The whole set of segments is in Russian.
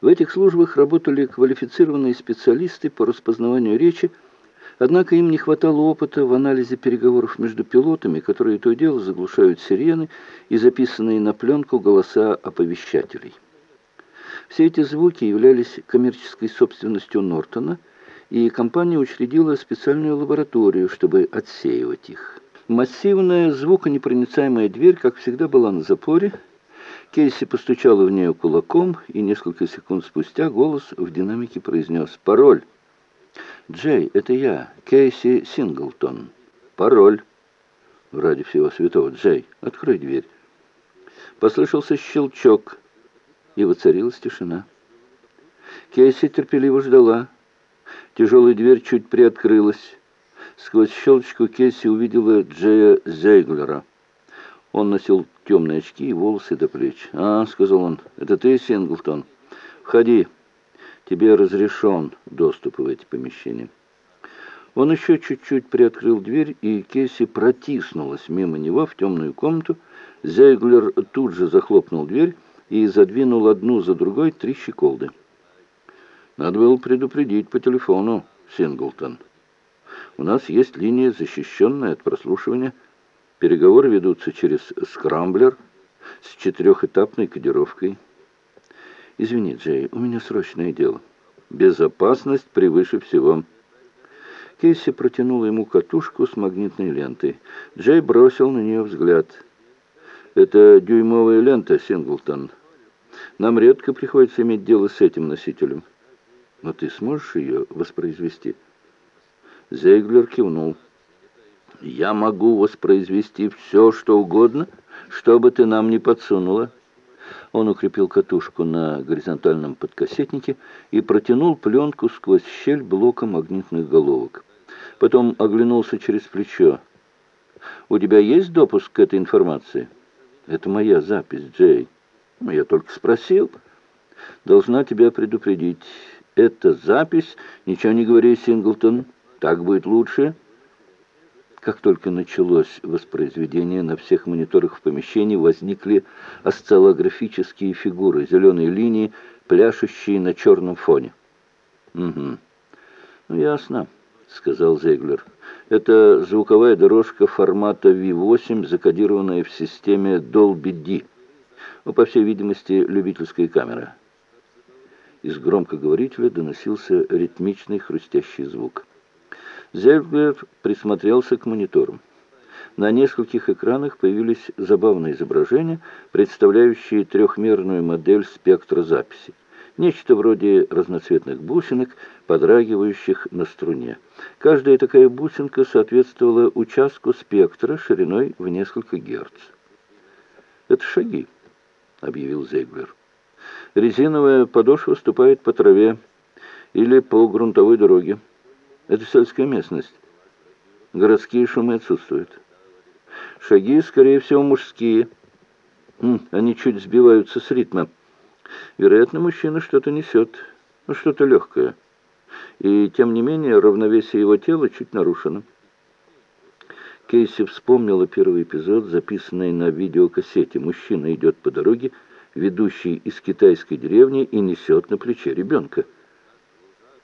В этих службах работали квалифицированные специалисты по распознаванию речи, однако им не хватало опыта в анализе переговоров между пилотами, которые то и дело заглушают сирены и записанные на пленку голоса оповещателей. Все эти звуки являлись коммерческой собственностью Нортона, и компания учредила специальную лабораторию, чтобы отсеивать их. Массивная звуконепроницаемая дверь, как всегда, была на запоре. Кейси постучала в нее кулаком, и несколько секунд спустя голос в динамике произнес «Пароль». «Джей, это я, Кейси Синглтон. Пароль». «Ради всего святого, Джей, открой дверь». Послышался щелчок, и воцарилась тишина. Кейси терпеливо ждала. Тяжелая дверь чуть приоткрылась. Сквозь щелочку Кесси увидела Джея Зейглера. Он носил темные очки и волосы до плеч. «А», — сказал он, — «это ты, Синглтон? Входи. Тебе разрешен доступ в эти помещения». Он еще чуть-чуть приоткрыл дверь, и Кесси протиснулась мимо него в темную комнату. Зейглер тут же захлопнул дверь и задвинул одну за другой три щеколды. «Надо было предупредить по телефону, Синглтон». У нас есть линия, защищенная от прослушивания. Переговоры ведутся через скрамблер с четырехэтапной кодировкой. Извини, Джей, у меня срочное дело. Безопасность превыше всего. Кейси протянула ему катушку с магнитной лентой. Джей бросил на нее взгляд. «Это дюймовая лента, Синглтон. Нам редко приходится иметь дело с этим носителем. Но ты сможешь ее воспроизвести?» Зейглер кивнул. «Я могу воспроизвести все, что угодно, что бы ты нам не подсунула». Он укрепил катушку на горизонтальном подкассетнике и протянул пленку сквозь щель блока магнитных головок. Потом оглянулся через плечо. «У тебя есть допуск к этой информации?» «Это моя запись, Джей». «Ну, «Я только спросил». «Должна тебя предупредить. Это запись, ничего не говори, Синглтон». Так будет лучше. Как только началось воспроизведение, на всех мониторах в помещении возникли осциллографические фигуры, зеленые линии, пляшущие на черном фоне. «Угу. Ну, ясно», — сказал Зейглер. «Это звуковая дорожка формата V8, закодированная в системе Dolby D. Ну, по всей видимости, любительская камера». Из громкоговорителя доносился ритмичный хрустящий звук. Зельгер присмотрелся к мониторам. На нескольких экранах появились забавные изображения, представляющие трехмерную модель спектра записи. Нечто вроде разноцветных бусинок, подрагивающих на струне. Каждая такая бусинка соответствовала участку спектра шириной в несколько герц. «Это шаги», — объявил Зейглер. «Резиновая подошва ступает по траве или по грунтовой дороге. Это сельская местность. Городские шумы отсутствуют. Шаги, скорее всего, мужские. Они чуть сбиваются с ритма. Вероятно, мужчина что-то несет, ну, что-то легкое. И, тем не менее, равновесие его тела чуть нарушено. Кейси вспомнила первый эпизод, записанный на видеокассете. Мужчина идет по дороге, ведущий из китайской деревни, и несет на плече ребенка.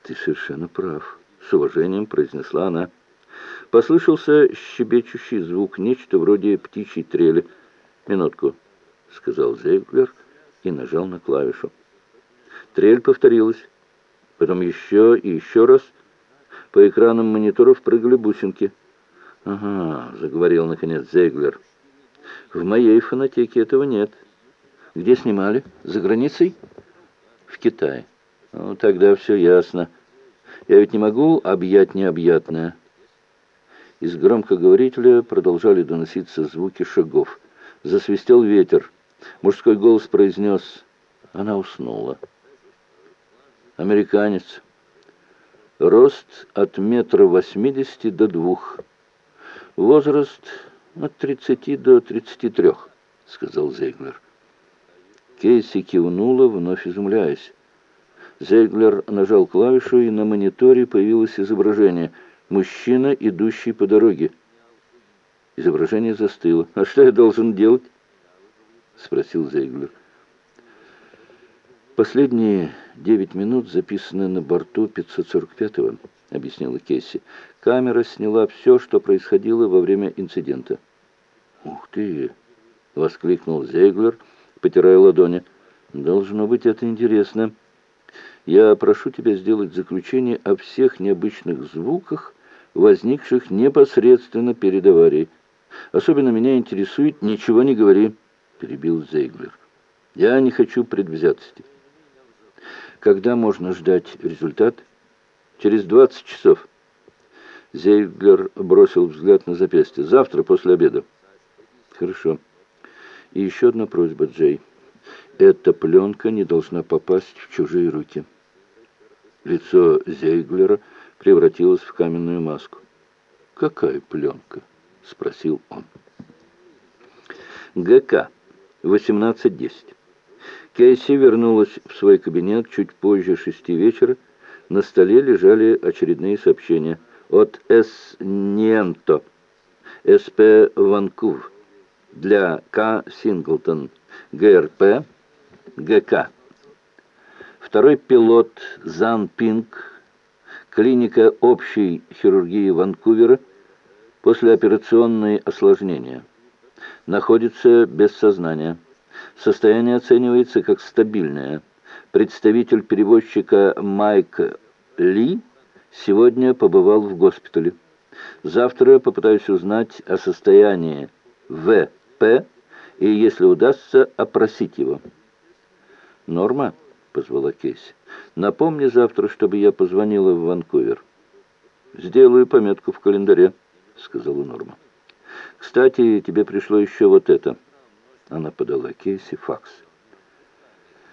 Ты совершенно прав с уважением произнесла она. Послышался щебечущий звук, нечто вроде птичьей трели. «Минутку», — сказал Зейглер и нажал на клавишу. Трель повторилась. Потом еще и еще раз. По экранам мониторов прыгали бусинки. «Ага», — заговорил наконец Зейглер. «В моей фонотеке этого нет. Где снимали? За границей?» «В Китае». «Ну, тогда все ясно». Я ведь не могу объять необъятное. Из громкоговорителя продолжали доноситься звуки шагов. Засвистел ветер. Мужской голос произнес «Она уснула». Американец. Рост от метра восьмидесяти до двух. Возраст от тридцати до тридцати трех, сказал Зейглер. Кейси кивнула, вновь изумляясь. Зейглер нажал клавишу, и на мониторе появилось изображение. Мужчина, идущий по дороге. Изображение застыло. «А что я должен делать?» — спросил Зейглер. Последние девять минут записаны на борту 545-го, объяснила Кейси. Камера сняла все, что происходило во время инцидента. «Ух ты!» — воскликнул Зейглер, потирая ладони. «Должно быть, это интересно. Я прошу тебя сделать заключение о всех необычных звуках, возникших непосредственно перед аварией. Особенно меня интересует «Ничего не говори», — перебил Зейглер. «Я не хочу предвзятости». Когда можно ждать результат? Через 20 часов. Зейглер бросил взгляд на запястье. Завтра после обеда. Хорошо. И еще одна просьба, Джей. Эта пленка не должна попасть в чужие руки. Лицо Зейглера превратилось в каменную маску. «Какая пленка?» — спросил он. ГК. 18.10. Кейси вернулась в свой кабинет чуть позже шести вечера. На столе лежали очередные сообщения от С. Ниенто, СП Ванкув, для К. Синглтон, ГРП, ГК. Второй пилот Зан Пинг, клиника общей хирургии Ванкувера, послеоперационные осложнения. Находится без сознания. Состояние оценивается как стабильное. Представитель перевозчика Майк Ли сегодня побывал в госпитале. Завтра попытаюсь узнать о состоянии ВП и, если удастся, опросить его. «Норма?» — позвала Кейси. «Напомни завтра, чтобы я позвонила в Ванкувер». «Сделаю пометку в календаре», — сказала Норма. «Кстати, тебе пришло еще вот это». Она подала Кейси факс.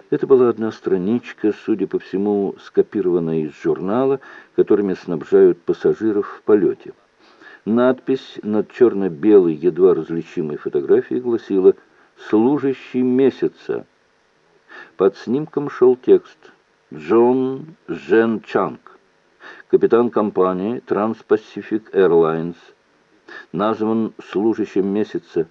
Это была одна страничка, судя по всему, скопированная из журнала, которыми снабжают пассажиров в полете. Надпись над черно-белой, едва различимой фотографией гласила «Служащий месяца». Под снимком шел текст «Джон Жен Чанг, капитан компании Trans-Pacific Airlines, назван служащим месяца».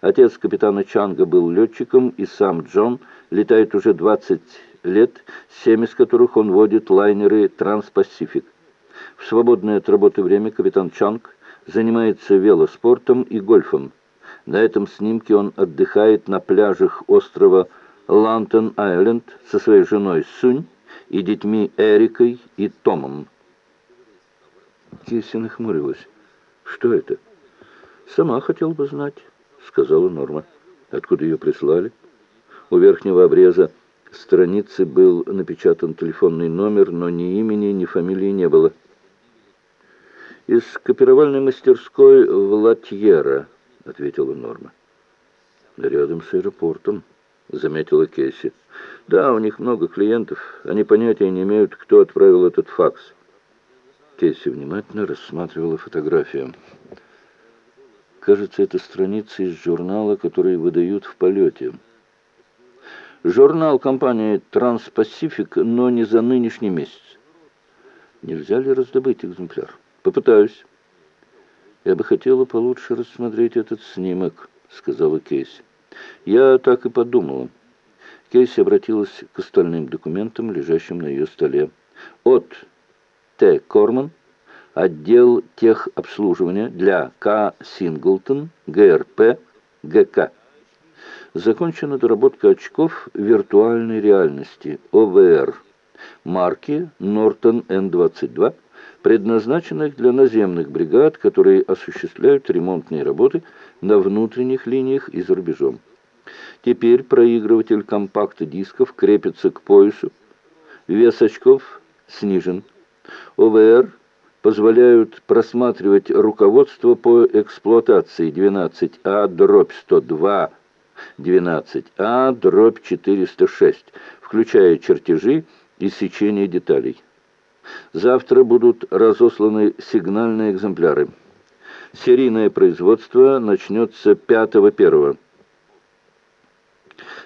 Отец капитана Чанга был летчиком, и сам Джон летает уже 20 лет, семь из которых он водит лайнеры Транспасифик. В свободное от работы время капитан Чанг занимается велоспортом и гольфом. На этом снимке он отдыхает на пляжах острова Лантон-Айленд со своей женой Сунь и детьми Эрикой и Томом. Киси нахмурилась. «Что это?» «Сама хотел бы знать». — сказала Норма. «Откуда ее прислали?» У верхнего обреза страницы был напечатан телефонный номер, но ни имени, ни фамилии не было. «Из копировальной мастерской в Латьера», — ответила Норма. «Рядом с аэропортом», — заметила Кейси. «Да, у них много клиентов. Они понятия не имеют, кто отправил этот факс». Кейси внимательно рассматривала фотографию. Кажется, это страница из журнала, который выдают в полете. Журнал компании «Транспасифик», но не за нынешний месяц. Нельзя ли раздобыть экземпляр? Попытаюсь. Я бы хотела получше рассмотреть этот снимок, сказала Кейси. Я так и подумала. Кейси обратилась к остальным документам, лежащим на ее столе. От Т. Корман отдел техобслуживания для К. Синглтон, ГРП, ГК. Закончена доработка очков виртуальной реальности, ОВР, марки Norton N22, предназначенных для наземных бригад, которые осуществляют ремонтные работы на внутренних линиях и за рубежом. Теперь проигрыватель компакт-дисков крепится к поясу. Вес очков снижен. ОВР позволяют просматривать руководство по эксплуатации 12А дробь 102 12А дробь 406, включая чертежи и сечение деталей. Завтра будут разосланы сигнальные экземпляры. Серийное производство начнется 5.1.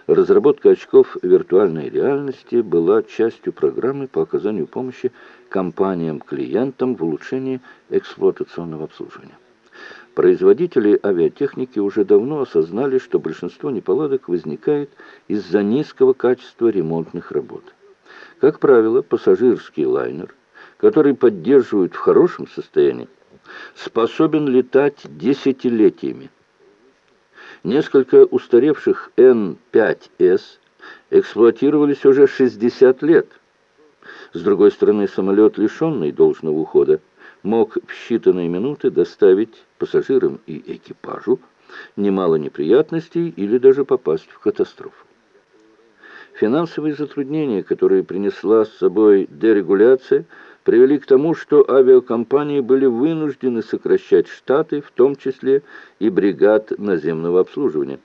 Разработка очков виртуальной реальности была частью программы по оказанию помощи компаниям-клиентам в улучшении эксплуатационного обслуживания. Производители авиатехники уже давно осознали, что большинство неполадок возникает из-за низкого качества ремонтных работ. Как правило, пассажирский лайнер, который поддерживают в хорошем состоянии, способен летать десятилетиями. Несколько устаревших Н-5С эксплуатировались уже 60 лет. С другой стороны, самолет, лишенный должного ухода, мог в считанные минуты доставить пассажирам и экипажу немало неприятностей или даже попасть в катастрофу. Финансовые затруднения, которые принесла с собой дерегуляция, привели к тому, что авиакомпании были вынуждены сокращать штаты, в том числе и бригад наземного обслуживания.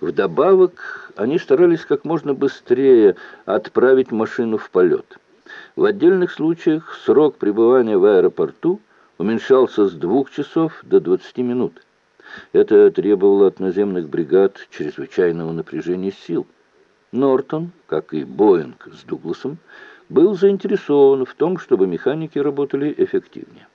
Вдобавок, они старались как можно быстрее отправить машину в полет. В отдельных случаях срок пребывания в аэропорту уменьшался с двух часов до 20 минут. Это требовало от наземных бригад чрезвычайного напряжения сил. Нортон, как и Боинг с Дугласом, был заинтересован в том, чтобы механики работали эффективнее.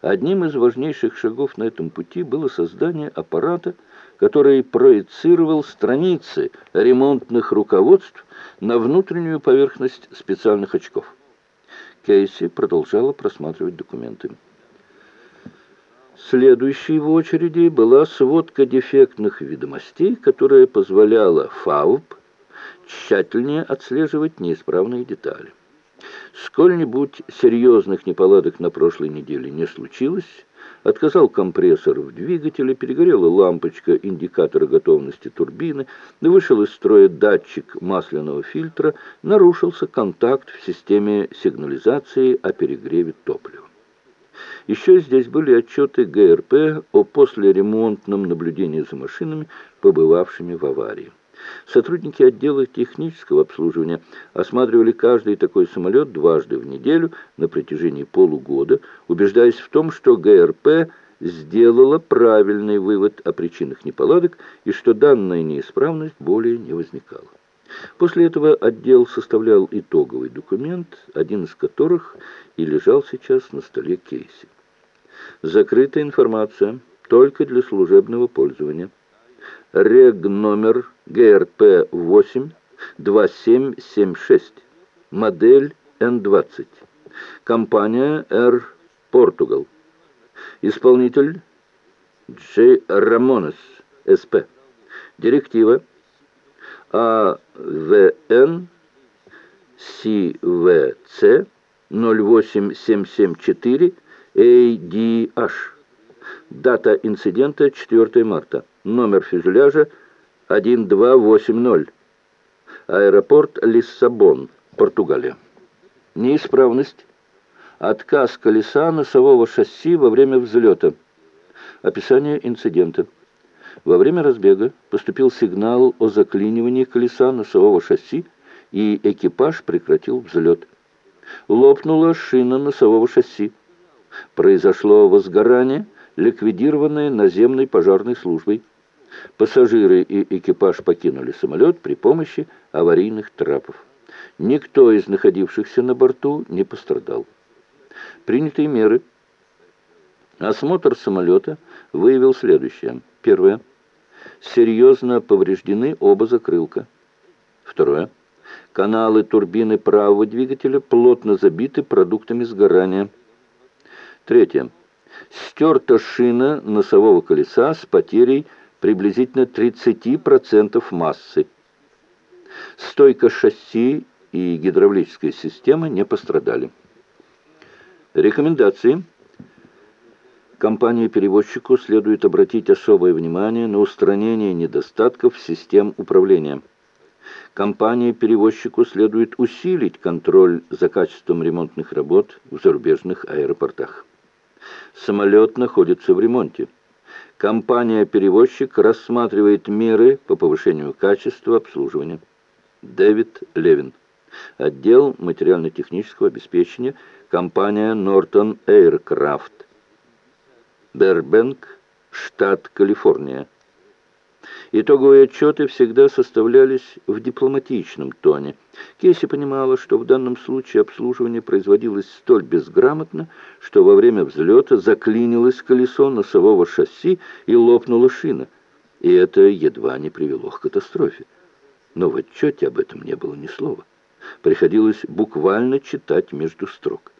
Одним из важнейших шагов на этом пути было создание аппарата, который проецировал страницы ремонтных руководств на внутреннюю поверхность специальных очков. Кейси продолжала просматривать документы. Следующей в очереди была сводка дефектных ведомостей, которая позволяла ФАУП тщательнее отслеживать неисправные детали. Сколь-нибудь серьезных неполадок на прошлой неделе не случилось, отказал компрессор в двигателе, перегорела лампочка индикатора готовности турбины, вышел из строя датчик масляного фильтра, нарушился контакт в системе сигнализации о перегреве топлива. Еще здесь были отчеты ГРП о послеремонтном наблюдении за машинами, побывавшими в аварии. Сотрудники отдела технического обслуживания осматривали каждый такой самолет дважды в неделю на протяжении полугода, убеждаясь в том, что ГРП сделала правильный вывод о причинах неполадок и что данная неисправность более не возникала. После этого отдел составлял итоговый документ, один из которых и лежал сейчас на столе Кейси. Закрытая информация только для служебного пользования рег номер ГРП 8 2776, модель Н-20, компания Р Португал, исполнитель Дж. Рамонес, СП, директива АВН СВЦ 08774 ADH, дата инцидента 4 марта номер фюзеляжа 1280, аэропорт Лиссабон, Португалия. Неисправность. Отказ колеса носового шасси во время взлета. Описание инцидента. Во время разбега поступил сигнал о заклинивании колеса носового шасси, и экипаж прекратил взлет. Лопнула шина носового шасси. Произошло возгорание, ликвидированное наземной пожарной службой. Пассажиры и экипаж покинули самолет при помощи аварийных трапов. Никто из находившихся на борту не пострадал. Принятые меры. Осмотр самолета выявил следующее. Первое. Серьезно повреждены оба закрылка. Второе. Каналы турбины правого двигателя плотно забиты продуктами сгорания. Третье. Стерта шина носового колеса с потерей приблизительно 30% массы. Стойка шасси и гидравлическая система не пострадали. Рекомендации. Компании-перевозчику следует обратить особое внимание на устранение недостатков систем управления. Компании-перевозчику следует усилить контроль за качеством ремонтных работ в зарубежных аэропортах. Самолет находится в ремонте. Компания-перевозчик рассматривает меры по повышению качества обслуживания. Дэвид Левин. Отдел материально-технического обеспечения. Компания Norton Aircraft. Бербенк, штат Калифорния. Итоговые отчеты всегда составлялись в дипломатичном тоне. Кейси понимала, что в данном случае обслуживание производилось столь безграмотно, что во время взлета заклинилось колесо носового шасси и лопнула шина. И это едва не привело к катастрофе. Но в отчете об этом не было ни слова. Приходилось буквально читать между строк.